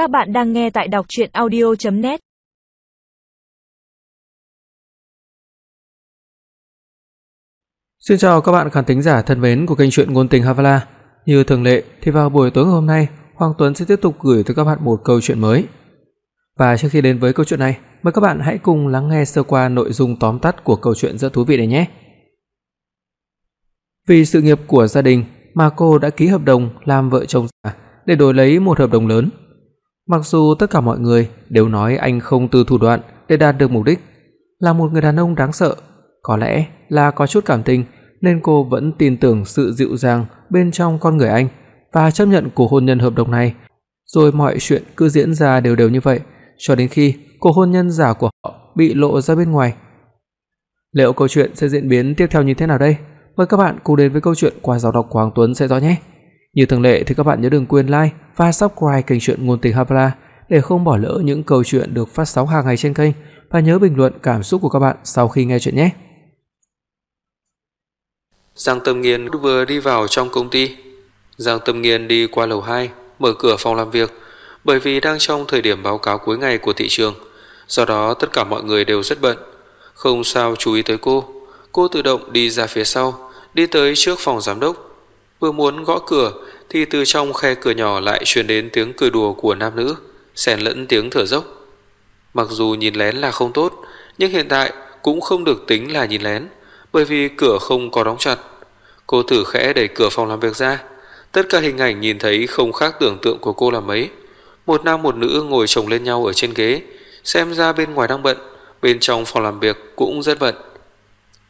Các bạn đang nghe tại đọc chuyện audio.net Xin chào các bạn khán thính giả thân mến của kênh truyện ngôn tình Havala. Như thường lệ thì vào buổi tối ngày hôm nay, Hoàng Tuấn sẽ tiếp tục gửi tới các bạn một câu chuyện mới. Và trước khi đến với câu chuyện này, mời các bạn hãy cùng lắng nghe sơ qua nội dung tóm tắt của câu chuyện rất thú vị này nhé. Vì sự nghiệp của gia đình mà cô đã ký hợp đồng làm vợ chồng già để đổi lấy một hợp đồng lớn. Mặc dù tất cả mọi người đều nói anh không từ thủ đoạn để đạt được mục đích, là một người đàn ông đáng sợ, có lẽ là có chút cảm tình nên cô vẫn tin tưởng sự dịu dàng bên trong con người anh và chấp nhận cuộc hôn nhân hợp đồng này. Rồi mọi chuyện cứ diễn ra đều đều như vậy cho đến khi cuộc hôn nhân giả của họ bị lộ ra bên ngoài. Liệu câu chuyện sẽ diễn biến tiếp theo như thế nào đây? Mời các bạn cùng đến với câu chuyện qua giọng đọc của Hoàng Tuấn sẽ rõ nhé. Như thường lệ thì các bạn nhớ đừng quên like và subscribe kênh truyện ngôn tình Hapla để không bỏ lỡ những câu chuyện được phát sóng hàng ngày trên kênh và nhớ bình luận cảm xúc của các bạn sau khi nghe chuyện nhé. Giang Tâm Nghiên vừa đi vào trong công ty. Giang Tâm Nghiên đi qua lầu 2, mở cửa phòng làm việc, bởi vì đang trong thời điểm báo cáo cuối ngày của thị trường, do đó tất cả mọi người đều rất bận, không sao chú ý tới cô. Cô tự động đi ra phía sau, đi tới trước phòng giám đốc. Vừa muốn gõ cửa thì từ trong khe cửa nhỏ lại truyền đến tiếng cười đùa của nam nữ, xen lẫn tiếng thở dốc. Mặc dù nhìn lén là không tốt, nhưng hiện tại cũng không được tính là nhìn lén, bởi vì cửa không có đóng chặt. Cô thử khẽ đẩy cửa phòng làm việc ra, tất cả hình ảnh nhìn thấy không khác tưởng tượng của cô là mấy. Một nam một nữ ngồi chồng lên nhau ở trên ghế, xem ra bên ngoài đang bận, bên trong phòng làm việc cũng rất bận.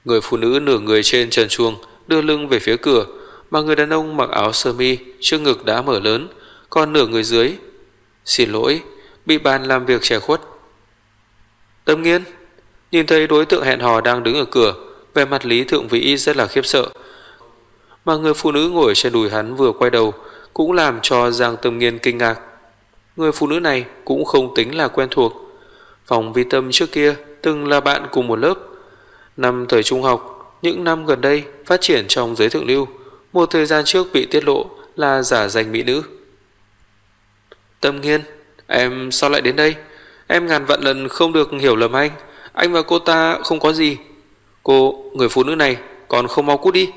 Người phụ nữ nửa người trên trần chuông đưa lưng về phía cửa, mà người đàn ông mặc áo sơ mi, trước ngực đã mở lớn, còn nửa người dưới. Xin lỗi, bị bàn làm việc trẻ khuất. Tâm Nghiên nhìn thấy đối tượng hẹn hò đang đứng ở cửa, vẻ mặt Lý Thượng Vĩ rất là khiếp sợ. Mà người phụ nữ ngồi trên đùi hắn vừa quay đầu cũng làm cho Giang Tâm Nghiên kinh ngạc. Người phụ nữ này cũng không tính là quen thuộc. Phòng vi tâm trước kia từng là bạn cùng một lớp. Năm thời trung học, những năm gần đây phát triển trong giới thượng lưu, một thời gian trước bị tiết lộ là giả danh mỹ nữ. Tâm Nghiên, em sao lại đến đây? Em ngàn vạn lần không được hiểu lầm anh, anh và cô ta không có gì. Cô, người phụ nữ này còn không mau cút đi.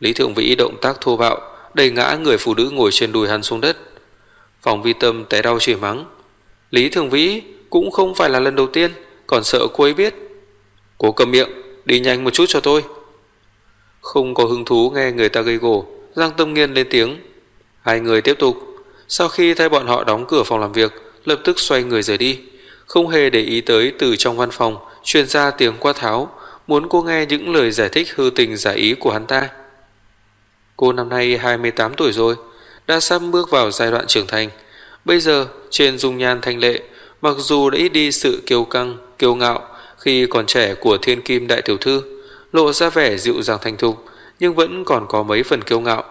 Lý Thượng Vĩ động tác thô bạo, đẩy ngã người phụ nữ ngồi trên đùi hắn xuống đất. Phòng Vi Tâm té đau chửi mắng. Lý Thượng Vĩ cũng không phải là lần đầu tiên, còn sợ cô ấy biết. Cô cầm miệng, đi nhanh một chút cho tôi. Không có hứng thú nghe người ta gây gổ, Giang Tâm Nghiên lên tiếng. Hai người tiếp tục. Sau khi thay bọn họ đóng cửa phòng làm việc, lập tức xoay người rời đi, không hề để ý tới từ trong văn phòng truyền ra tiếng qua tháo, muốn cô nghe những lời giải thích hư tình giả ý của hắn ta. Cô năm nay 28 tuổi rồi, đã sắp bước vào giai đoạn trưởng thành. Bây giờ, trên dung nhan thanh lệ, mặc dù đã ít đi sự kiêu căng, kiêu ngạo khi còn trẻ của thiên kim đại tiểu thư, lộ ra vẻ dịu dàng thành thục, nhưng vẫn còn có mấy phần kiêu ngạo.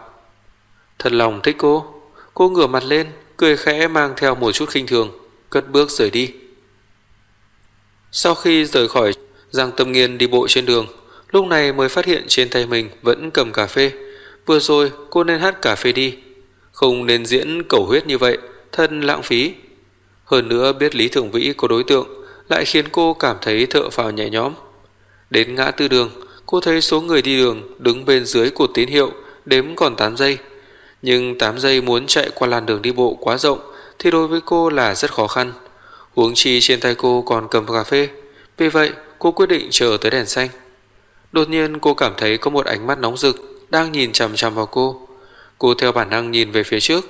Thật lòng thích cô, cô ngửa mặt lên, cười khẽ mang theo một chút khinh thường, cất bước rời đi. Sau khi rời khỏi, Giang Tâm Nghiên đi bộ trên đường, lúc này mới phát hiện trên tay mình vẫn cầm cà phê. Vừa rồi cô nên hát cà phê đi, không nên diễn cầu huyết như vậy, thân lãng phí. Hơn nữa biết Lý Thường Vĩ có đối tượng, lại khiến cô cảm thấy thợ phào nhẹ nhõm. Đến ngã tư đường, cô thấy số người đi đường đứng bên dưới cột tín hiệu đếm còn 8 giây. Nhưng 8 giây muốn chạy qua làn đường đi bộ quá rộng thì đối với cô là rất khó khăn. Huống chi trên tay cô còn cầm cà phê. Vì vậy, cô quyết định chờ tới đèn xanh. Đột nhiên cô cảm thấy có một ánh mắt nóng rực đang nhìn chằm chằm vào cô. Cô theo bản năng nhìn về phía trước,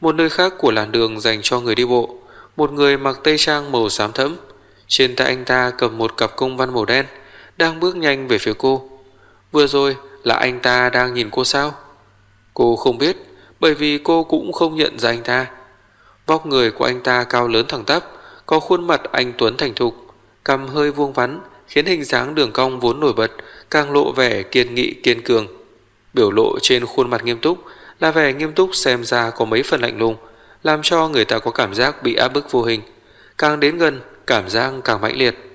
một nơi khác của làn đường dành cho người đi bộ, một người mặc tây trang màu xám thẫm, trên tay anh ta cầm một cặp công văn màu đen, đang bước nhanh về phía cô. Vừa rồi là anh ta đang nhìn cô sao? Cô không biết, bởi vì cô cũng không nhận ra anh ta. Vóc người của anh ta cao lớn thẳng tắp, có khuôn mặt anh tuấn thành thục, cằm hơi vuông vắn, khiến hình dáng đường cong vốn nổi bật càng lộ vẻ kiên nghị kiên cường. Biểu lộ trên khuôn mặt nghiêm túc là vẻ nghiêm túc xem ra có mấy phần lạnh lùng, làm cho người ta có cảm giác bị áp bức vô hình. Càng đến gần, cảm giác càng mãnh liệt.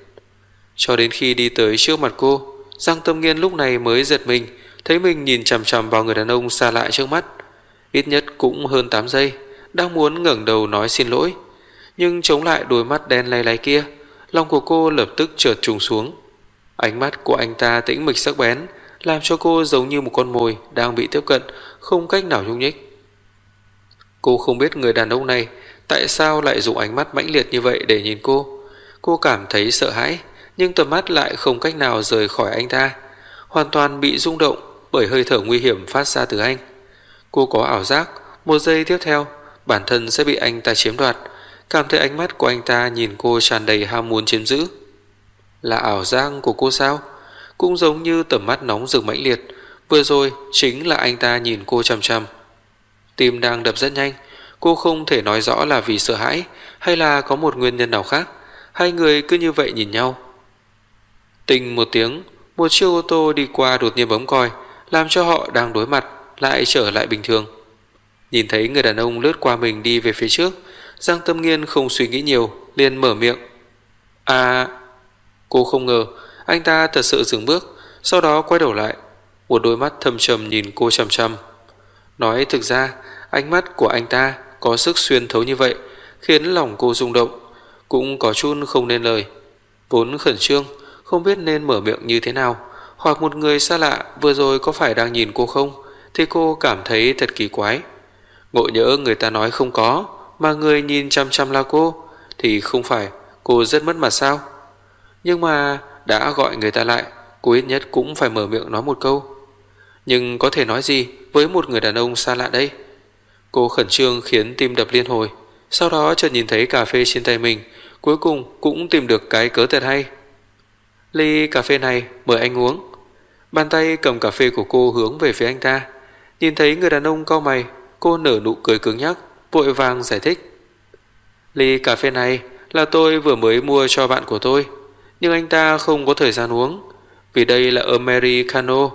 Cho đến khi đi tới trước mặt cô, Giang Tâm Nghiên lúc này mới giật mình, thấy mình nhìn chằm chằm vào người đàn ông xa lạ trước mắt. Ít nhất cũng hơn 8 giây, đang muốn ngẩng đầu nói xin lỗi, nhưng chống lại đôi mắt đen lay lay kia, lòng của cô lập tức chợt trùng xuống. Ánh mắt của anh ta tĩnh mịch sắc bén, làm cho cô giống như một con mồi đang bị tiếp cận, không cách nào nhúc nhích. Cô không biết người đàn ông này tại sao lại dùng ánh mắt mãnh liệt như vậy để nhìn cô. Cô cảm thấy sợ hãi, nhưng tầm mắt lại không cách nào rời khỏi anh ta, hoàn toàn bị rung động bởi hơi thở nguy hiểm phát ra từ anh. Cô có ảo giác, một giây tiếp theo, bản thân sẽ bị anh ta chiếm đoạt, cảm thấy ánh mắt của anh ta nhìn cô tràn đầy ham muốn chiếm giữ. Là ảo giác của cô sao? Cũng giống như tầm mắt nóng rực mãnh liệt, vừa rồi chính là anh ta nhìn cô chằm chằm. Tim đang đập rất nhanh, cô không thể nói rõ là vì sợ hãi hay là có một nguyên nhân nào khác. Hai người cứ như vậy nhìn nhau. Tình một tiếng, một chiếc ô tô đi qua đột nhiên bấm còi, làm cho họ đang đối mặt lại trở lại bình thường. Nhìn thấy người đàn ông lướt qua mình đi về phía trước, Giang Tâm Nghiên không suy nghĩ nhiều, liền mở miệng. À, cô không ngờ anh ta thật sự dừng bước, sau đó quay đầu lại, một đôi mắt thâm trầm nhìn cô chằm chằm. Nói thực ra, ánh mắt của anh ta có sức xuyên thấu như vậy, khiến lòng cô rung động, cũng có chút không nên lời. Vốn khẩn trương, không biết nên mở miệng như thế nào, hoặc một người xa lạ vừa rồi có phải đang nhìn cô không, thì cô cảm thấy thật kỳ quái. Ngộ nhỡ người ta nói không có, mà người nhìn chăm chăm là cô, thì không phải cô rất mất mặt sao? Nhưng mà đã gọi người ta lại, cô ít nhất cũng phải mở miệng nói một câu. Nhưng có thể nói gì với một người đàn ông xa lạ đây? Cô khẩn trương khiến tim đập liên hồi, sau đó chợt nhìn thấy cà phê trên tay mình, cuối cùng cũng tìm được cái cớ thật hay. Ly cà phê này mời anh uống. Bàn tay cầm cà phê của cô hướng về phía anh ta. Nhìn thấy người đàn ông cau mày, cô nở nụ cười cứng nhắc, vội vàng giải thích. Ly cà phê này là tôi vừa mới mua cho bạn của tôi, nhưng anh ta không có thời gian uống. Vì đây là Americano,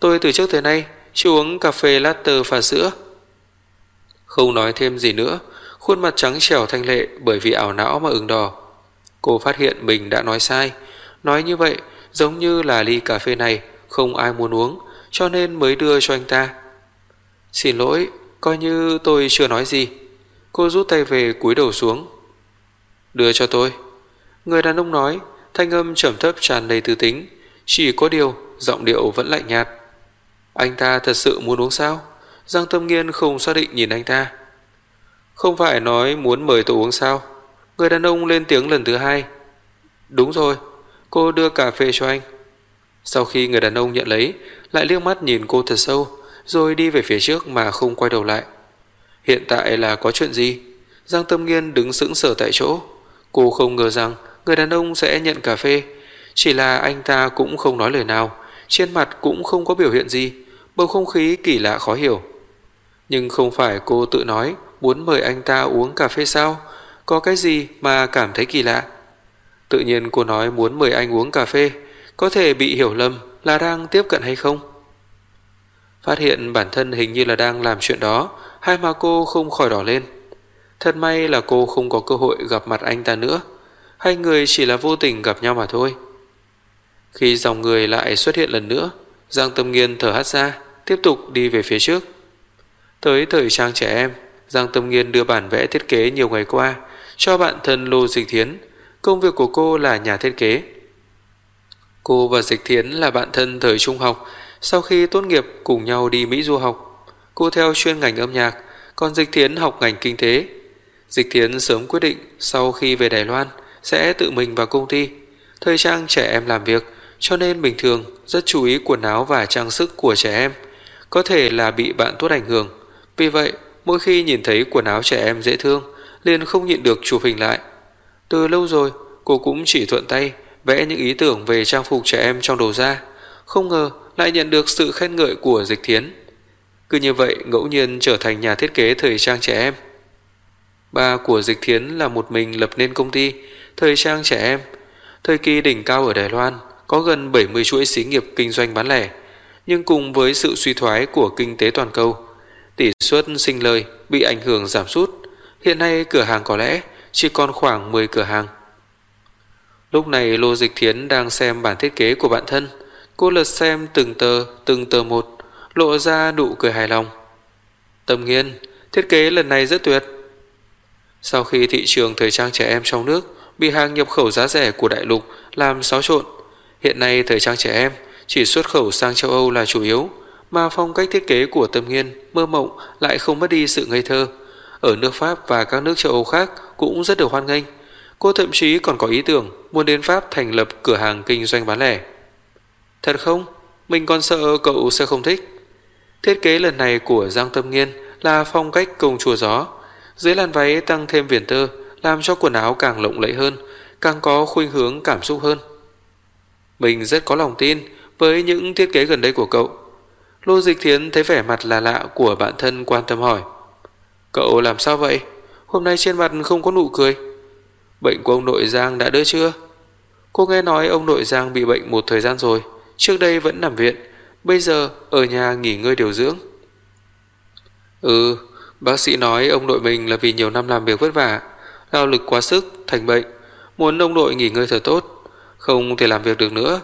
tôi từ trước tới nay chỉ uống cà phê latte pha sữa. Không nói thêm gì nữa, khuôn mặt trắng trẻo thanh lệ bởi vì ảo não mà ửng đỏ. Cô phát hiện mình đã nói sai, nói như vậy giống như là ly cà phê này không ai muốn uống, cho nên mới đưa cho anh ta. Xin lỗi, coi như tôi chưa nói gì. Cô rút tay về cúi đầu xuống. Đưa cho tôi. Người đàn ông nói, thanh âm trầm thấp tràn đầy tư tính, chỉ có điều giọng điệu vẫn lạnh nhạt. Anh ta thật sự muốn uống sao? Giang Tâm Nghiên không xác định nhìn anh ta. Không phải nói muốn mời tôi uống sao? Người đàn ông lên tiếng lần thứ hai. Đúng rồi, cô đưa cà phê cho anh. Sau khi người đàn ông nhận lấy, lại liếc mắt nhìn cô thật sâu, rồi đi về phía trước mà không quay đầu lại. Hiện tại là có chuyện gì? Giang Tâm Nghiên đứng sững sờ tại chỗ. Cô không ngờ rằng người đàn ông sẽ nhận cà phê, chỉ là anh ta cũng không nói lời nào, trên mặt cũng không có biểu hiện gì, bầu không khí kỳ lạ khó hiểu. Nhưng không phải cô tự nói muốn mời anh ta uống cà phê sao? Có cái gì mà cảm thấy kỳ lạ? Tự nhiên cô nói muốn mời anh uống cà phê, có thể bị hiểu lầm là đang tiếp cận hay không? Phát hiện bản thân hình như là đang làm chuyện đó, hai má cô không khỏi đỏ lên. Thật may là cô không có cơ hội gặp mặt anh ta nữa. Hai người chỉ là vô tình gặp nhau mà thôi. Khi dòng người lại xuất hiện lần nữa, Giang Tâm Nghiên thở hắt ra, tiếp tục đi về phía trước. Tới thời trang trẻ em, Giang Tâm Nghiên đưa bản vẽ thiết kế nhiều ngày qua cho bạn thân Lô Dịch Thiến. Công việc của cô là nhà thiết kế. Cô và Dịch Thiến là bạn thân thời trung học, sau khi tốt nghiệp cùng nhau đi Mỹ du học. Cô theo chuyên ngành âm nhạc, còn Dịch Thiến học ngành kinh tế. Dịch Thiến sớm quyết định sau khi về Đài Loan sẽ tự mình vào công ty. Thời trang trẻ em làm việc, cho nên bình thường rất chú ý quần áo và trang sức của trẻ em. Có thể là bị bạn tốt ảnh hưởng. Vì vậy, mỗi khi nhìn thấy quần áo trẻ em dễ thương, liền không nhịn được chụp hình lại. Từ lâu rồi, cô cũng chỉ thuận tay vẽ những ý tưởng về trang phục trẻ em trong đầu ra. Không ngờ lại nhận được sự khen ngợi của Dịch Thiến. Cứ như vậy ngẫu nhiên trở thành nhà thiết kế thời trang trẻ em. Ba của Dịch Thiến là một mình lập nên công ty thời trang trẻ em. Thời kỳ đỉnh cao ở Đài Loan có gần 70 chuỗi xí nghiệp kinh doanh bán lẻ, nhưng cùng với sự suy thoái của kinh tế toàn cầu, tỷ suất sinh lời bị ảnh hưởng giảm sút. Hiện nay cửa hàng có lẽ chỉ còn khoảng 10 cửa hàng. Lúc này Lô Dịch Thiến đang xem bản thiết kế của bạn thân. Cô lật xem từng tờ, từng tờ một, lộ ra nụ cười hài lòng. Tâm nghiên, thiết kế lần này rất tuyệt. Sau khi thị trường thời trang trẻ em trong nước bị hàng nhập khẩu giá rẻ của đại lục làm xáo trộn, hiện nay thời trang trẻ em chỉ xuất khẩu sang châu Âu là chủ yếu, mà phong cách thiết kế của Tâm Nghiên, Mơ Mộng lại không mất đi sự ngây thơ. Ở nước Pháp và các nước châu Âu khác cũng rất được hoan nghênh. Cô thậm chí còn có ý tưởng muốn đến Pháp thành lập cửa hàng kinh doanh bán lẻ. Thật không? Mình còn sợ cậu sẽ không thích. Thiết kế lần này của Giang Tâm Nghiên là phong cách công chúa gió. Dưới làn váy tăng thêm viền tơ, làm cho quần áo càng lộng lẫy hơn, càng có khuynh hướng cảm xúc hơn. Mình rất có lòng tin với những thiết kế gần đây của cậu. Lô Dịch Thiến thấy vẻ mặt là lạ của bạn thân quan tâm hỏi. Cậu làm sao vậy? Hôm nay trên mặt không có nụ cười. Bệnh của ông nội Giang đã đỡ chưa? Cô nghe nói ông nội Giang bị bệnh một thời gian rồi, trước đây vẫn nằm viện, bây giờ ở nhà nghỉ ngơi điều dưỡng. Ừ, bác sĩ nói ông nội mình là vì nhiều năm làm việc vất vả, lao lực quá sức, thành bệnh, muốn ông nội nghỉ ngơi thật tốt, không thể làm việc được nữa.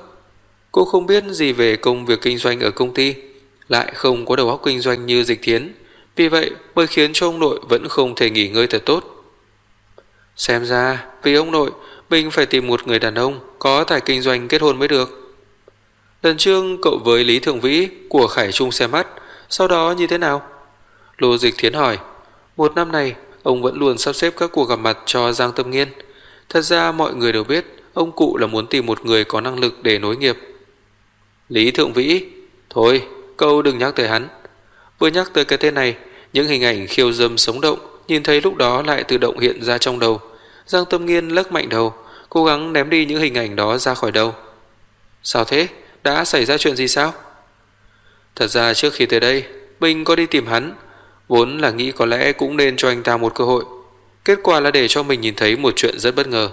Cô không biết gì về công việc kinh doanh ở công ty, lại không có đầu óc kinh doanh như Dịch Thiến, vì vậy mới khiến cho ông nội vẫn không thể nghỉ ngơi thật tốt. Xem ra, vì ông nội, mình phải tìm một người đàn ông có tài kinh doanh kết hôn mới được. Lần trước cậu với Lý Thượng Vĩ của Khải Trung xem mắt, sau đó như thế nào? Lô Dịch Thiến hỏi, một năm này ông vẫn luôn sắp xếp các cuộc gặp mặt cho Giang Tâm Nghiên. Thật ra mọi người đều biết ông cụ là muốn tìm một người có năng lực để nối nghiệp. Lý Thượng Vĩ, thôi, cậu đừng nhắc tới hắn. Vừa nhắc tới cái tên này, những hình ảnh khiêu dâm sống động nhìn thấy lúc đó lại tự động hiện ra trong đầu. Giang Tâm Nghiên lắc mạnh đầu, cố gắng ném đi những hình ảnh đó ra khỏi đầu. Sao thế? Đã xảy ra chuyện gì sao? Thật ra trước khi tới đây, mình có đi tìm hắn, vốn là nghĩ có lẽ cũng nên cho anh ta một cơ hội. Kết quả là để cho mình nhìn thấy một chuyện rất bất ngờ.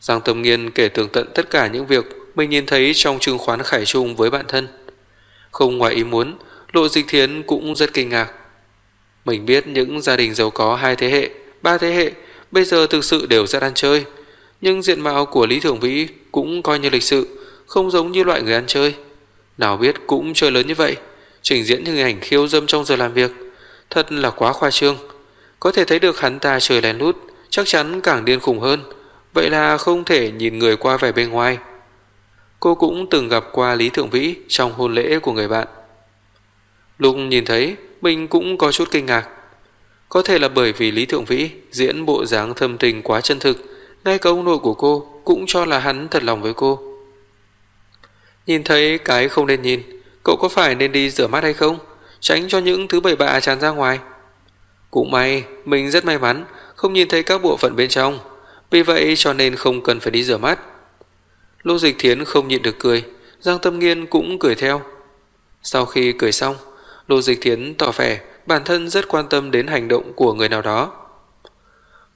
Giang Tâm Nghiên kể tường tận tất cả những việc mình nhìn thấy trong chứng khoán Khải Trung với bạn thân. Không ngoài ý muốn, Lộ Dịch Thiến cũng rất kinh ngạc. Mình biết những gia đình giàu có hai thế hệ, ba thế hệ bây giờ thực sự đều rất ăn chơi, nhưng diện mạo của Lý Thường Vĩ cũng coi như lịch sự, không giống như loại người ăn chơi. Nào biết cũng chơi lớn như vậy, trình diễn những hình ảnh khiêu dâm trong giờ làm việc, thật là quá khoa trương. Có thể thấy được hắn ta chơi lén lút, chắc chắn càng điên khủng hơn, vậy là không thể nhìn người qua vẻ bên ngoài. Cô cũng từng gặp qua Lý Thượng Vĩ trong hôn lễ của người bạn. Lúc nhìn thấy, mình cũng có chút kinh ngạc. Có thể là bởi vì Lý Thượng Vĩ diễn bộ dáng thâm tình quá chân thực, ngay cả ông nội của cô cũng cho là hắn thật lòng với cô. Nhìn thấy cái không nên nhìn, cậu có phải nên đi rửa mắt hay không? Tránh cho những thứ bậy bạ tràn ra ngoài. Cũng may, mình rất may mắn không nhìn thấy các bộ phận bên trong, vì vậy cho nên không cần phải đi rửa mắt. Lô Dịch Thiến không nhịn được cười, Giang Tâm Nghiên cũng cười theo. Sau khi cười xong, Lô Dịch Thiến tỏ vẻ bản thân rất quan tâm đến hành động của người nào đó.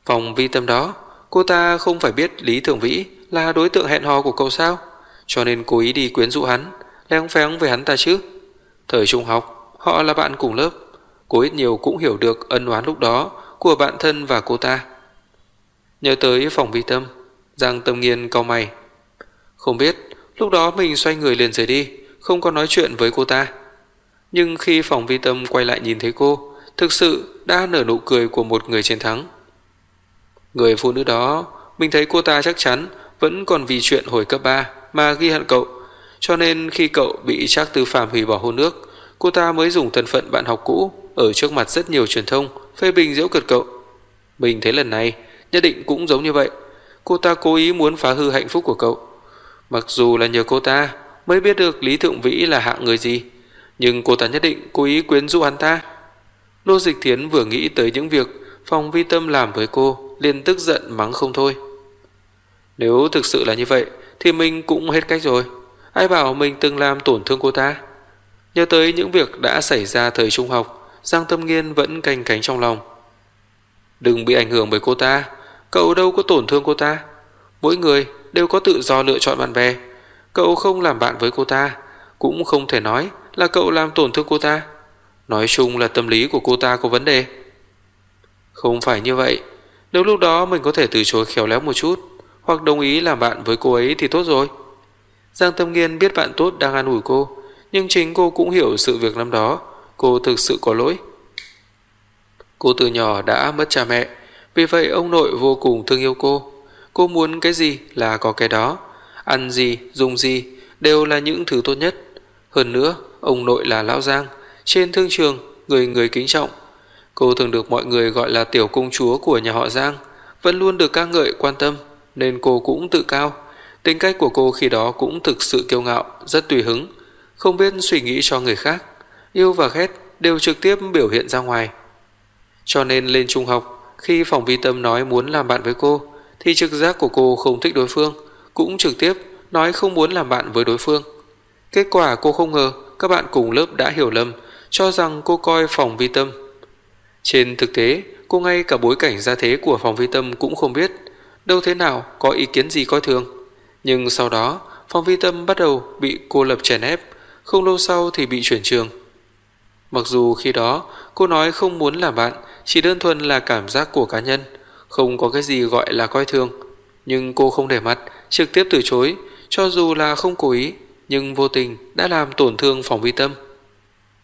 Phòng vi tâm đó, cô ta không phải biết Lý Thường Vĩ là đối tượng hẹn hò của cậu sao, cho nên cố ý đi quyến rũ hắn, leng phén với hắn ta chứ. Thời trung học, họ là bạn cùng lớp, cô ít nhiều cũng hiểu được ân oán lúc đó của bạn thân và cô ta. Nhớ tới phòng vi tâm, Giang Tâm Nghiên cau mày. Không biết, lúc đó mình xoay người liền rời đi, không có nói chuyện với cô ta. Nhưng khi phòng vi tâm quay lại nhìn thấy cô, thực sự đã nở nụ cười của một người chiến thắng. Người phụ nữ đó, mình thấy cô ta chắc chắn vẫn còn vì chuyện hồi cấp 3 mà ghi hận cậu, cho nên khi cậu bị Trác Tư Phạm hủy bỏ hôn ước cô ta mới dùng thân phận bạn học cũ ở trước mặt rất nhiều truyền thông phê bình giễu cợt cậu. Mình thấy lần này nhất định cũng giống như vậy. Cô ta cố ý muốn phá hư hạnh phúc của cậu. Mặc dù là nhờ cô ta mới biết được Lý Thượng Vĩ là hạng người gì, nhưng cô ta nhất định cố ý quyến rũ hắn ta. Lô Dịch Thiến vừa nghĩ tới những việc phòng vi tâm làm với cô, liền tức giận mắng không thôi. Nếu thực sự là như vậy, thì mình cũng hết cách rồi. Ai bảo mình từng làm tổn thương cô ta? Nhớ tới những việc đã xảy ra thời trung học, Giang Tâm Nghiên vẫn canh cánh trong lòng. Đừng bị ảnh hưởng bởi cô ta, cậu đâu có tổn thương cô ta. Mỗi người đều có tự do lựa chọn bạn bè. Cậu không làm bạn với cô ta, cũng không thể nói là cậu làm tổn thương cô ta. Nói chung là tâm lý của cô ta có vấn đề. Không phải như vậy. Nếu lúc đó mình có thể từ chối khéo léo một chút, hoặc đồng ý làm bạn với cô ấy thì tốt rồi. Giang Tâm Nghiên biết bạn tốt đang an ủi cô, nhưng chính cô cũng hiểu sự việc năm đó, cô thực sự có lỗi. Cô từ nhỏ đã mất cha mẹ, Vì vậy ông nội vô cùng thương yêu cô. Cô muốn cái gì là có cái đó. Ăn gì, dùng gì đều là những thứ tốt nhất. Hơn nữa, ông nội là Lão Giang, trên thương trường, người người kính trọng. Cô thường được mọi người gọi là tiểu công chúa của nhà họ Giang, vẫn luôn được ca ngợi quan tâm, nên cô cũng tự cao. Tính cách của cô khi đó cũng thực sự kiêu ngạo, rất tùy hứng, không biết suy nghĩ cho người khác, yêu và ghét đều trực tiếp biểu hiện ra ngoài. Cho nên lên trung học, khi phòng vi tâm nói muốn làm bạn với cô, thì trực giác của cô không thích đối phương, cũng trực tiếp nói không muốn làm bạn với đối phương. Kết quả cô không ngờ các bạn cùng lớp đã hiểu lầm, cho rằng cô coi phòng vi tâm. Trên thực tế, cô ngay cả bối cảnh gia thế của phòng vi tâm cũng không biết, đâu thế nào có ý kiến gì coi thường. Nhưng sau đó, phòng vi tâm bắt đầu bị cô lập chèn ép, không lâu sau thì bị chuyển trường. Mặc dù khi đó cô nói không muốn làm bạn, chỉ đơn thuần là cảm giác của cá nhân, không có cái gì gọi là coi thường, nhưng cô không để mặt, trực tiếp từ chối, cho dù là không cố ý, nhưng vô tình đã làm tổn thương phòng vi tâm.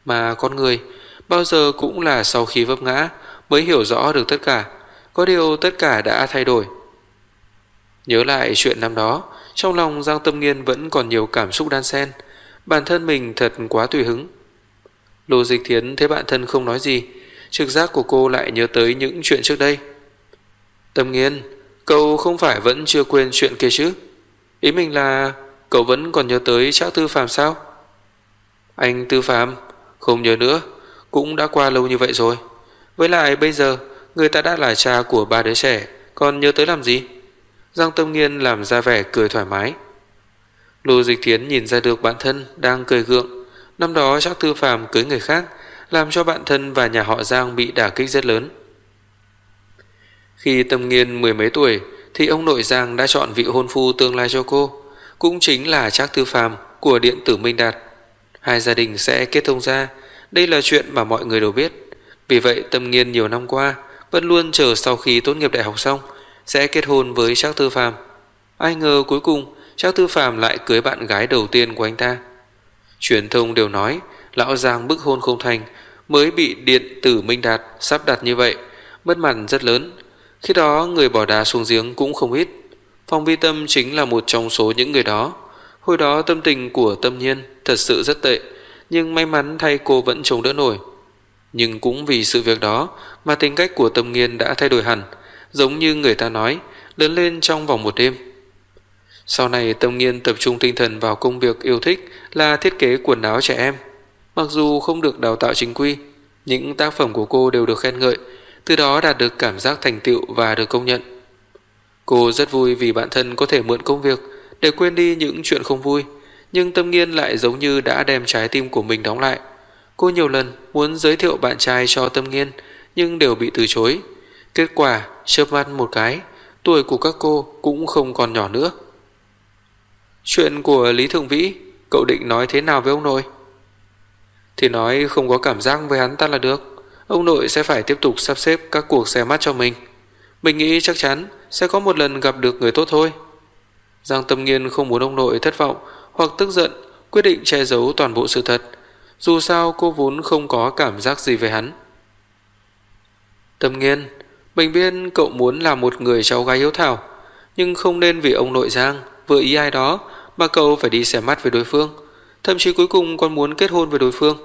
Mà con người bao giờ cũng là sau khi vấp ngã mới hiểu rõ được tất cả, có điều tất cả đã thay đổi. Nhớ lại chuyện năm đó, trong lòng Giang Tâm Nghiên vẫn còn nhiều cảm xúc đan xen, bản thân mình thật quá tùy hứng. Lô Dịch Thiến thấy bạn thân không nói gì, trực giác của cô lại nhớ tới những chuyện trước đây. Tâm Nghiên, cậu không phải vẫn chưa quên chuyện kia chứ? Ý mình là cậu vẫn còn nhớ tới Trác Tư Phạm sao? Anh Tư Phạm, không nhớ nữa, cũng đã qua lâu như vậy rồi. Với lại bây giờ, người ta đã là cha của ba đứa trẻ, còn nhớ tới làm gì? Giang Tâm Nghiên làm ra vẻ cười thoải mái. Lô Dịch Thiến nhìn ra được bản thân đang cười gượng. Năm đó Trác Tư Phạm cưới người khác, làm cho bạn thân và nhà họ Giang bị đả kích rất lớn. Khi Tâm Nghiên mười mấy tuổi, thì ông nội Giang đã chọn vị hôn phu tương lai cho cô, cũng chính là Trác Tư Phàm của điện tử Minh Đạt. Hai gia đình sẽ kết thông ra, đây là chuyện mà mọi người đều biết. Vì vậy Tâm Nghiên nhiều năm qua vẫn luôn chờ sau khi tốt nghiệp đại học xong sẽ kết hôn với Trác Tư Phàm. Ai ngờ cuối cùng Trác Tư Phàm lại cưới bạn gái đầu tiên của anh ta. Truyền thông đều nói lão Giang bức hôn không thành mới bị điện tử Minh Đạt sắp đặt như vậy, mất mặt rất lớn. Khi đó người bỏ đá xuống giếng cũng không ít. Phong Vi Tâm chính là một trong số những người đó. Hồi đó tâm tình của Tâm Nhiên thật sự rất tệ, nhưng may mắn thay cô vẫn chống đỡ nổi. Nhưng cũng vì sự việc đó mà tính cách của Tâm Nghiên đã thay đổi hẳn, giống như người ta nói, lớn lên trong vòng một đêm. Sau này Tâm Nghiên tập trung tinh thần vào công việc yêu thích là thiết kế quần áo trẻ em. Mặc dù không được đào tạo chính quy, những tác phẩm của cô đều được khen ngợi, từ đó đạt được cảm giác thành tựu và được công nhận. Cô rất vui vì bản thân có thể mượn công việc để quên đi những chuyện không vui, nhưng Tâm Nghiên lại giống như đã đem trái tim của mình đóng lại. Cô nhiều lần muốn giới thiệu bạn trai cho Tâm Nghiên nhưng đều bị từ chối. Kết quả, chớp mắt một cái, tuổi của các cô cũng không còn nhỏ nữa. Chuyện của Lý Thượng Vĩ, cậu định nói thế nào với ông nội? Thì nói không có cảm giác với hắn ta là được. Ông nội sẽ phải tiếp tục sắp xếp các cuộc xe mắt cho mình. Mình nghĩ chắc chắn sẽ có một lần gặp được người tốt thôi. Giang Tâm Nghiên không muốn ông nội thất vọng hoặc tức giận, quyết định che giấu toàn bộ sự thật. Dù sao cô vốn không có cảm giác gì về hắn. Tâm Nghiên, mình biết cậu muốn là một người cháu gái hiếu thảo, nhưng không nên vì ông nội Giang vừa ý ai đó mà cậu phải đi xem mắt với đối phương, thậm chí cuối cùng còn muốn kết hôn với đối phương.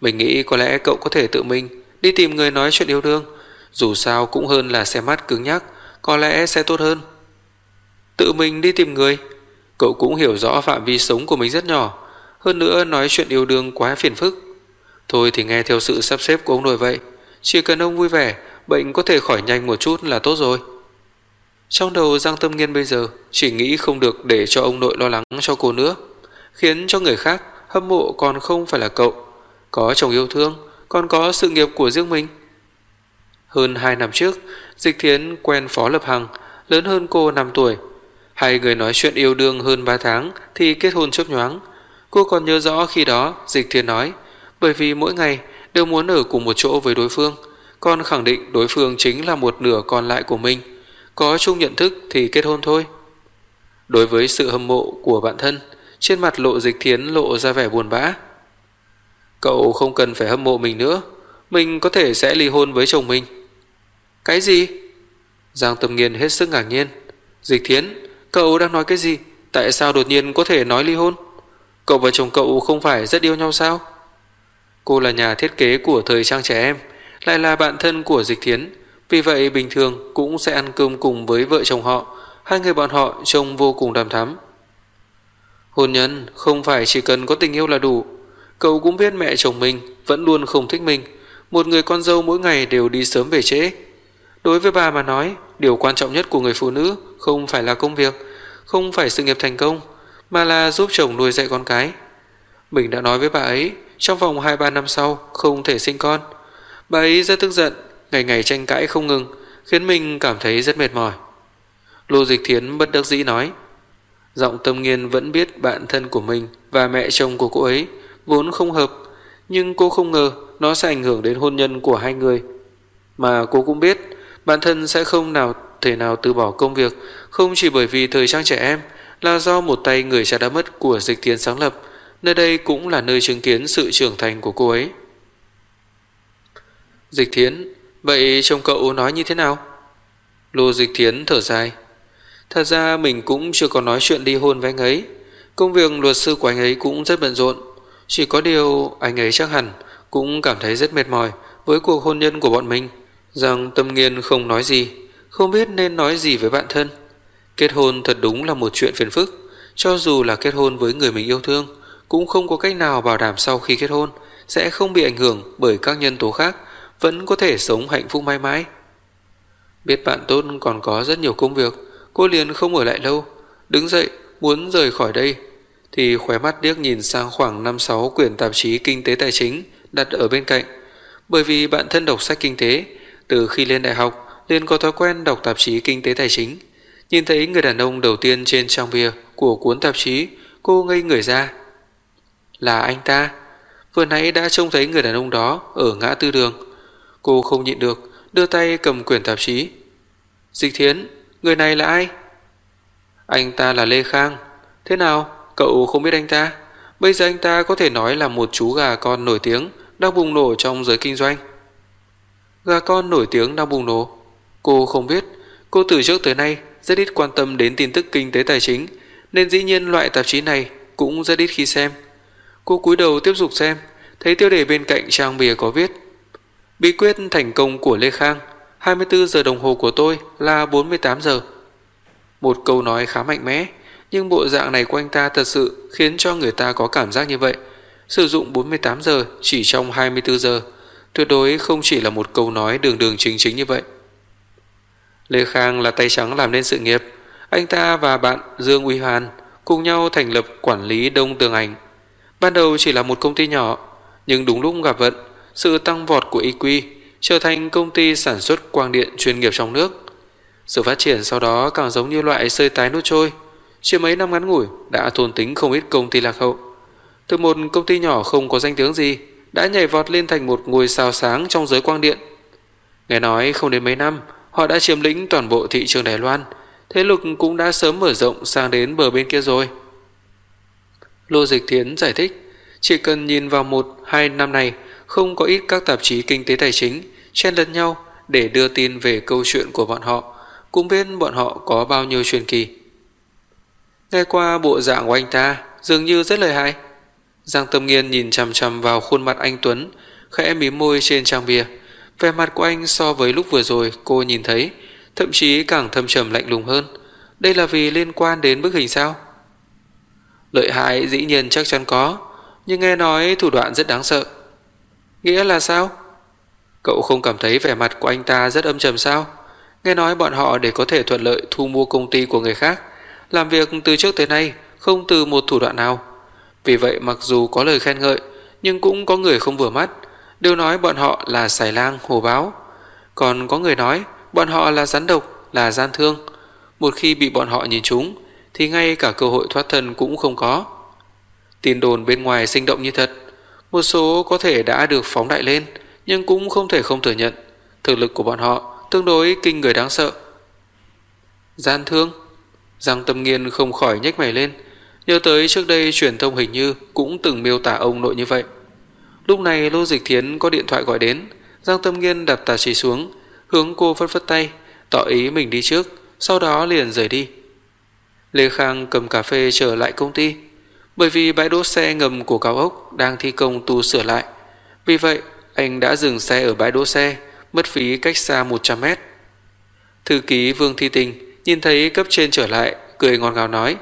Mình nghĩ có lẽ cậu có thể tự mình đi tìm người nói chuyện yêu đương, dù sao cũng hơn là xem mắt cứng nhắc, có lẽ sẽ tốt hơn. Tự mình đi tìm người, cậu cũng hiểu rõ phạm vi sống của mình rất nhỏ, hơn nữa nói chuyện yêu đương quá phiền phức. Thôi thì nghe theo sự sắp xếp của ông nội vậy, chỉ cần ông vui vẻ, bệnh có thể khỏi nhanh một chút là tốt rồi. Trong đầu Giang Tâm Nghiên bây giờ chỉ nghĩ không được để cho ông nội lo lắng cho cô nữa, khiến cho người khác hâm mộ còn không phải là cậu, có chồng yêu thương, còn có sự nghiệp của riêng mình. Hơn 2 năm trước, Dịch Thiến quen Phó Lập Hằng, lớn hơn cô 5 tuổi. Hai người nói chuyện yêu đương hơn 3 tháng thì kết hôn chớp nhoáng. Cô còn nhớ rõ khi đó Dịch Thiến nói, bởi vì mỗi ngày đều muốn ở cùng một chỗ với đối phương, còn khẳng định đối phương chính là một nửa còn lại của mình. Có chung nhận thức thì kết hôn thôi. Đối với sự hâm mộ của bạn thân, trên mặt lộ Dịch Thiến lộ ra vẻ buồn bã. Cậu không cần phải hâm mộ mình nữa, mình có thể sẽ ly hôn với chồng mình. Cái gì? Giang Tâm Nghiên hết sức ngạc nhiên. Dịch Thiến, cậu đang nói cái gì? Tại sao đột nhiên có thể nói ly hôn? Cậu và chồng cậu không phải rất yêu nhau sao? Cô là nhà thiết kế của thời trang trẻ em, lại là bạn thân của Dịch Thiến, vì vậy bình thường cũng sẽ ăn cơm cùng với vợ chồng họ, hai người bọn họ trông vô cùng đàm thắm. Hôn nhân không phải chỉ cần có tình yêu là đủ, cậu cũng biết mẹ chồng mình vẫn luôn không thích mình, một người con dâu mỗi ngày đều đi sớm về trễ. Đối với bà mà nói, điều quan trọng nhất của người phụ nữ không phải là công việc, không phải sự nghiệp thành công, mà là giúp chồng nuôi dạy con cái. Mình đã nói với bà ấy, trong vòng 2-3 năm sau không thể sinh con. Bà ấy rất tức giận, ngày ngày tranh cãi không ngừng, khiến mình cảm thấy rất mệt mỏi. Lô Dịch Thiến bất đắc dĩ nói, Giọng tâm nghiên vẫn biết bạn thân của mình và mẹ chồng của cô ấy vốn không hợp, nhưng cô không ngờ nó sẽ ảnh hưởng đến hôn nhân của hai người. Mà cô cũng biết bản thân sẽ không nào thể nào từ bỏ công việc không chỉ bởi vì thời trang trẻ em là do một tay người cha đã mất của dịch tiến sáng lập, nơi đây cũng là nơi chứng kiến sự trưởng thành của cô ấy. Dịch thiến, vậy chồng cậu nói như thế nào? Lô dịch thiến thở dài. Thật ra mình cũng chưa có nói chuyện đi hôn với anh ấy. Công việc luật sư của anh ấy cũng rất bận rộn. Chỉ có điều anh ấy chắc hẳn cũng cảm thấy rất mệt mỏi với cuộc hôn nhân của bọn mình. Rằng tâm nghiên không nói gì, không biết nên nói gì với bạn thân. Kết hôn thật đúng là một chuyện phiền phức. Cho dù là kết hôn với người mình yêu thương, cũng không có cách nào bảo đảm sau khi kết hôn sẽ không bị ảnh hưởng bởi các nhân tố khác, vẫn có thể sống hạnh phúc mãi mãi. Biết bạn tốt còn có rất nhiều công việc, cô liền không ở lại lâu, đứng dậy muốn rời khỏi đây thì khóe mắt điếc nhìn sang khoảng 5-6 quyển tạp chí kinh tế tài chính đặt ở bên cạnh. Bởi vì bạn thân đọc sách kinh tế, từ khi lên đại học liên có thói quen đọc tạp chí kinh tế tài chính. Nhìn thấy người đàn ông đầu tiên trên trang bìa của cuốn tạp chí, cô ngây người ra. Là anh ta. Vừa nãy đã trông thấy người đàn ông đó ở ngã tư đường. Cô không nhịn được, đưa tay cầm quyển tạp chí. Dịch thiến, người này là ai? Anh ta là Lê Khang. Thế nào, cậu không biết anh ta? Bây giờ anh ta có thể nói là một chú gà con nổi tiếng đang bùng nổ trong giới kinh doanh. Gà con nổi tiếng đang bùng nổ. Cô không biết, cô từ trước tới nay rất ít quan tâm đến tin tức kinh tế tài chính, nên dĩ nhiên loại tạp chí này cũng rất ít khi xem. Cô cúi đầu tiếp tục xem, thấy tiêu đề bên cạnh trang bìa có viết Bí quyết thành công của Lê Khang 24 giờ đồng hồ của tôi là 48 giờ. Một câu nói khá mạnh mẽ, nhưng bộ dạng này của anh ta thật sự khiến cho người ta có cảm giác như vậy. Sử dụng 48 giờ chỉ trong 24 giờ, tuyệt đối không chỉ là một câu nói đường đường chính chính như vậy. Lê Khang là tay trắng làm nên sự nghiệp, anh ta và bạn Dương Uy Hoàn cùng nhau thành lập quản lý Đông Tường Ảnh. Ban đầu chỉ là một công ty nhỏ, nhưng đúng lúc gặp vận, sự tăng vọt của IQ trở thành công ty sản xuất quang điện chuyên nghiệp trong nước. Sự phát triển sau đó càng giống như loại sơi tái nút trôi, chỉ mấy năm ngắn ngủi đã thôn tính không ít công ty lạc hậu. Từ một công ty nhỏ không có danh tiếng gì đã nhảy vọt lên thành một ngôi sao sáng trong giới quang điện. Nghe nói không đến mấy năm, họ đã chiếm lĩnh toàn bộ thị trường Đài Loan, thế lực cũng đã sớm mở rộng sang đến bờ bên kia rồi. Lô Dịch Thiến giải thích, chỉ cần nhìn vào một hai năm này, không có ít các tạp chí kinh tế tài chính chen lẫn nhau để đưa tin về câu chuyện của bọn họ, cũng biết bọn họ có bao nhiêu truyền kỳ. Nghe qua bộ dạng của anh ta, dường như rất lợi hại. Giang Tâm Nghiên nhìn chằm chằm vào khuôn mặt anh Tuấn, khẽ mím môi trên trang bìa. Vẻ mặt của anh so với lúc vừa rồi cô nhìn thấy, thậm chí càng thâm trầm lạnh lùng hơn. Đây là vì liên quan đến bức hình sao? Lợi hại dĩ nhiên chắc chắn có, nhưng nghe nói thủ đoạn rất đáng sợ. Nghĩa là sao? Cậu không cảm thấy vẻ mặt của anh ta rất âm trầm sao? Nghe nói bọn họ để có thể thuận lợi thu mua công ty của người khác, làm việc từ trước tới nay không từ một thủ đoạn nào. Vì vậy mặc dù có lời khen ngợi, nhưng cũng có người không vừa mắt, đều nói bọn họ là xài lang hồ báo. Còn có người nói bọn họ là rắn độc, là gian thương. Một khi bị bọn họ nhìn trúng, thì ngay cả cơ hội thoát thân cũng không có. Tin đồn bên ngoài sinh động như thật, một số có thể đã được phóng đại lên, nhưng cũng không thể không thừa nhận thực lực của bọn họ tương đối kinh người đáng sợ. Gian thương Giang Tâm Nghiên không khỏi nhếch mày lên, nhớ tới trước đây truyền thông hình như cũng từng miêu tả ông nội như vậy. Lúc này Lô Dịch Thiến có điện thoại gọi đến, Giang Tâm Nghiên đặt tà chỉ xuống, hướng cô phất phất tay, tỏ ý mình đi trước, sau đó liền rời đi. Lê Khang cầm cà phê trở lại công ty, bởi vì bãi đỗ xe ngầm của cao ốc đang thi công tu sửa lại. Vì vậy, anh đã dừng xe ở bãi đỗ xe, mất phí cách xa 100 mét. Thư ký Vương Thi Tình nhìn thấy cấp trên trở lại, cười ngọt ngào nói: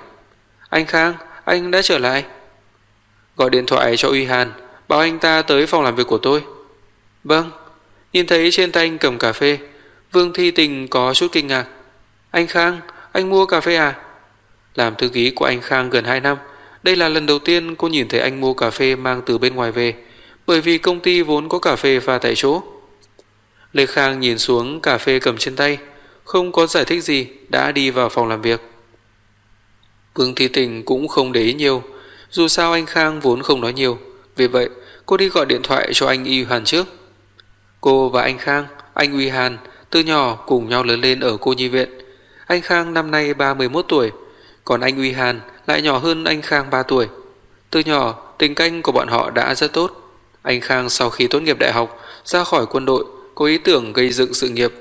"Anh Khang, anh đã trở lại." Gọi điện thoại cho Uy Hàn, bảo anh ta tới phòng làm việc của tôi. "Vâng." Nhìn thấy trên tay anh cầm cà phê, Vương Thi Tình có chút kinh ngạc. "Anh Khang, anh mua cà phê à?" Làm thư ký của anh Khang gần 2 năm, đây là lần đầu tiên cô nhìn thấy anh mua cà phê mang từ bên ngoài về, bởi vì công ty vốn có cà phê pha tại chỗ. Lê Khang nhìn xuống cà phê cầm trên tay, không có giải thích gì, đã đi vào phòng làm việc. Vương Thi Tình cũng không để ý nhiều, dù sao anh Khang vốn không nói nhiều, vì vậy cô đi gọi điện thoại cho anh Y Hàn trước. Cô và anh Khang, anh Uy Hàn từ nhỏ cùng nhau lớn lên ở cô nhi viện. Anh Khang năm nay 31 tuổi, còn anh Uy Hàn lại nhỏ hơn anh Khang 3 tuổi. Từ nhỏ, tình canh của bọn họ đã rất tốt. Anh Khang sau khi tốt nghiệp đại học, ra khỏi quân đội, có ý tưởng gây dựng sự nghiệp,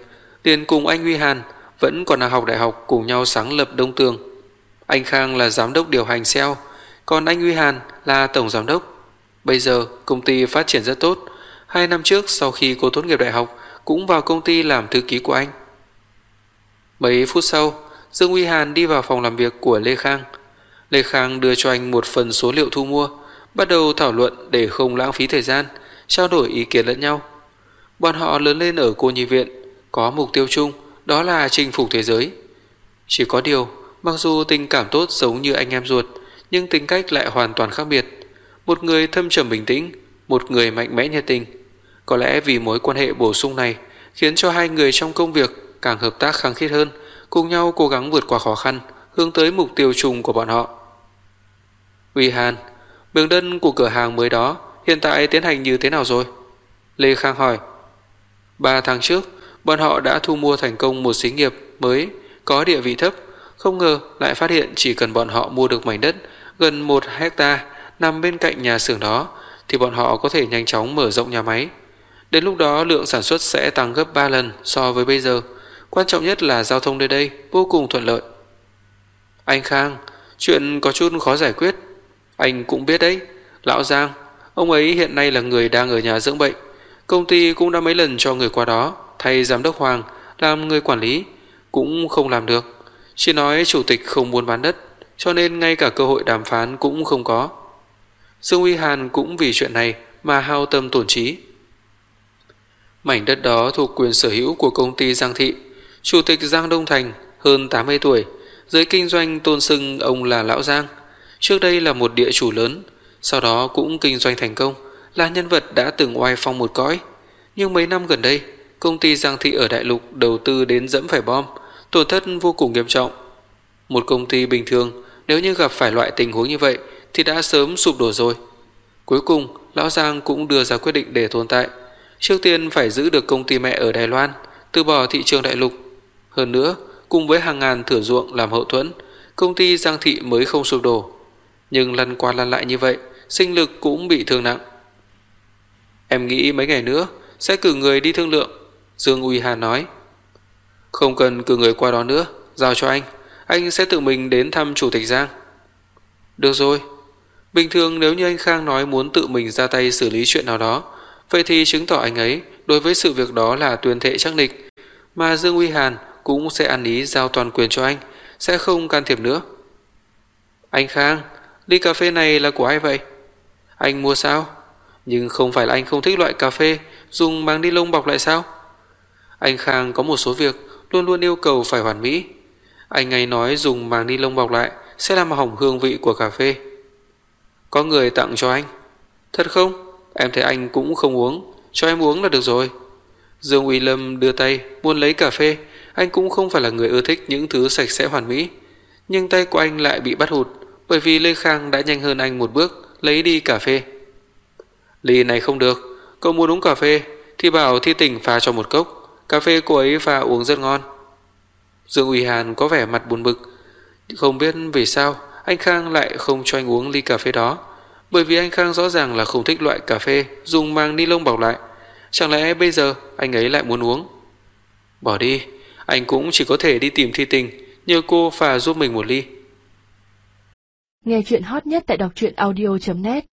liền cùng anh Uy Hàn vẫn còn đang học đại học cùng nhau sáng lập Đông Tường. Anh Khang là giám đốc điều hành SEO, còn anh Uy Hàn là tổng giám đốc. Bây giờ công ty phát triển rất tốt. Hai năm trước sau khi cô tốt nghiệp đại học cũng vào công ty làm thư ký của anh. Mấy phút sau, Dương Uy Hàn đi vào phòng làm việc của Lê Khang. Lê Khang đưa cho anh một phần số liệu thu mua, bắt đầu thảo luận để không lãng phí thời gian, trao đổi ý kiến lẫn nhau. Bọn họ lớn lên ở cô nhi viện, có mục tiêu chung, đó là chinh phục thế giới. Chỉ có điều, mặc dù tình cảm tốt giống như anh em ruột, nhưng tính cách lại hoàn toàn khác biệt. Một người thâm trầm bình tĩnh, một người mạnh mẽ nhiệt tình. Có lẽ vì mối quan hệ bổ sung này khiến cho hai người trong công việc càng hợp tác khăng khít hơn, cùng nhau cố gắng vượt qua khó khăn, hướng tới mục tiêu chung của bọn họ. Uy Hàn, đường đơn của cửa hàng mới đó hiện tại tiến hành như thế nào rồi? Lê Khang hỏi. 3 tháng trước, bọn họ đã thu mua thành công một xí nghiệp mới có địa vị thấp, không ngờ lại phát hiện chỉ cần bọn họ mua được mảnh đất gần 1 hecta nằm bên cạnh nhà xưởng đó thì bọn họ có thể nhanh chóng mở rộng nhà máy. Đến lúc đó lượng sản xuất sẽ tăng gấp 3 lần so với bây giờ. Quan trọng nhất là giao thông nơi đây vô cùng thuận lợi. Anh Khang, chuyện có chút khó giải quyết. Anh cũng biết đấy, lão Giang, ông ấy hiện nay là người đang ở nhà dưỡng bệnh. Công ty cũng đã mấy lần cho người qua đó thay giám đốc Hoàng làm người quản lý, cũng không làm được. Chỉ nói chủ tịch không muốn bán đất, cho nên ngay cả cơ hội đàm phán cũng không có. Dương Uy Hàn cũng vì chuyện này mà hao tâm tổn trí. Mảnh đất đó thuộc quyền sở hữu của công ty Giang Thị, chủ tịch Giang Đông Thành hơn 80 tuổi, giới kinh doanh tôn xưng ông là Lão Giang. Trước đây là một địa chủ lớn, sau đó cũng kinh doanh thành công, là nhân vật đã từng oai phong một cõi. Nhưng mấy năm gần đây, công ty Giang Thị ở Đại Lục đầu tư đến dẫm phải bom, tổn thất vô cùng nghiêm trọng. Một công ty bình thường nếu như gặp phải loại tình huống như vậy thì đã sớm sụp đổ rồi. Cuối cùng, Lão Giang cũng đưa ra quyết định để tồn tại. Trước tiên phải giữ được công ty mẹ ở Đài Loan, từ bỏ thị trường đại lục. Hơn nữa, cùng với hàng ngàn thửa ruộng làm hậu thuẫn, công ty Giang Thị mới không sụp đổ. Nhưng lăn qua lăn lại như vậy, sinh lực cũng bị thương nặng. Em nghĩ mấy ngày nữa sẽ cử người đi thương lượng, Dương Uy Hà nói. Không cần cử người qua đó nữa, giao cho anh, anh sẽ tự mình đến thăm chủ tịch Giang. Được rồi, bình thường nếu như anh Khang nói muốn tự mình ra tay xử lý chuyện nào đó, vậy thì chứng tỏ anh ấy đối với sự việc đó là tuyên thệ chắc nịch, mà Dương Uy Hàn cũng sẽ ăn ý giao toàn quyền cho anh, sẽ không can thiệp nữa. Anh Khang, ly cà phê này là của ai vậy? Anh mua sao? Nhưng không phải là anh không thích loại cà phê dùng mang ni lông bọc lại sao? Anh Khang có một số việc luôn luôn yêu cầu phải hoàn mỹ. Anh ấy nói dùng màng ni lông bọc lại sẽ làm hỏng hương vị của cà phê. Có người tặng cho anh. Thật không? Em thấy anh cũng không uống, cho em uống là được rồi. Dương Uy Lâm đưa tay muốn lấy cà phê, anh cũng không phải là người ưa thích những thứ sạch sẽ hoàn mỹ, nhưng tay của anh lại bị bắt hụt bởi vì Lê Khang đã nhanh hơn anh một bước lấy đi cà phê. Ly này không được, cậu muốn uống cà phê thì bảo Thi Tỉnh pha cho một cốc, cà phê cô ấy pha uống rất ngon. Dương Uy Hàn có vẻ mặt buồn bực, không biết vì sao anh Khang lại không cho anh uống ly cà phê đó, bởi vì anh Khang rõ ràng là không thích loại cà phê dùng màng ni lông bọc lại. Chẳng lẽ bây giờ anh ấy lại muốn uống? Bỏ đi, anh cũng chỉ có thể đi tìm Thi Tình, nhờ cô phà giúp mình một ly. Nghe chuyện hot nhất tại đọc truyện audio.net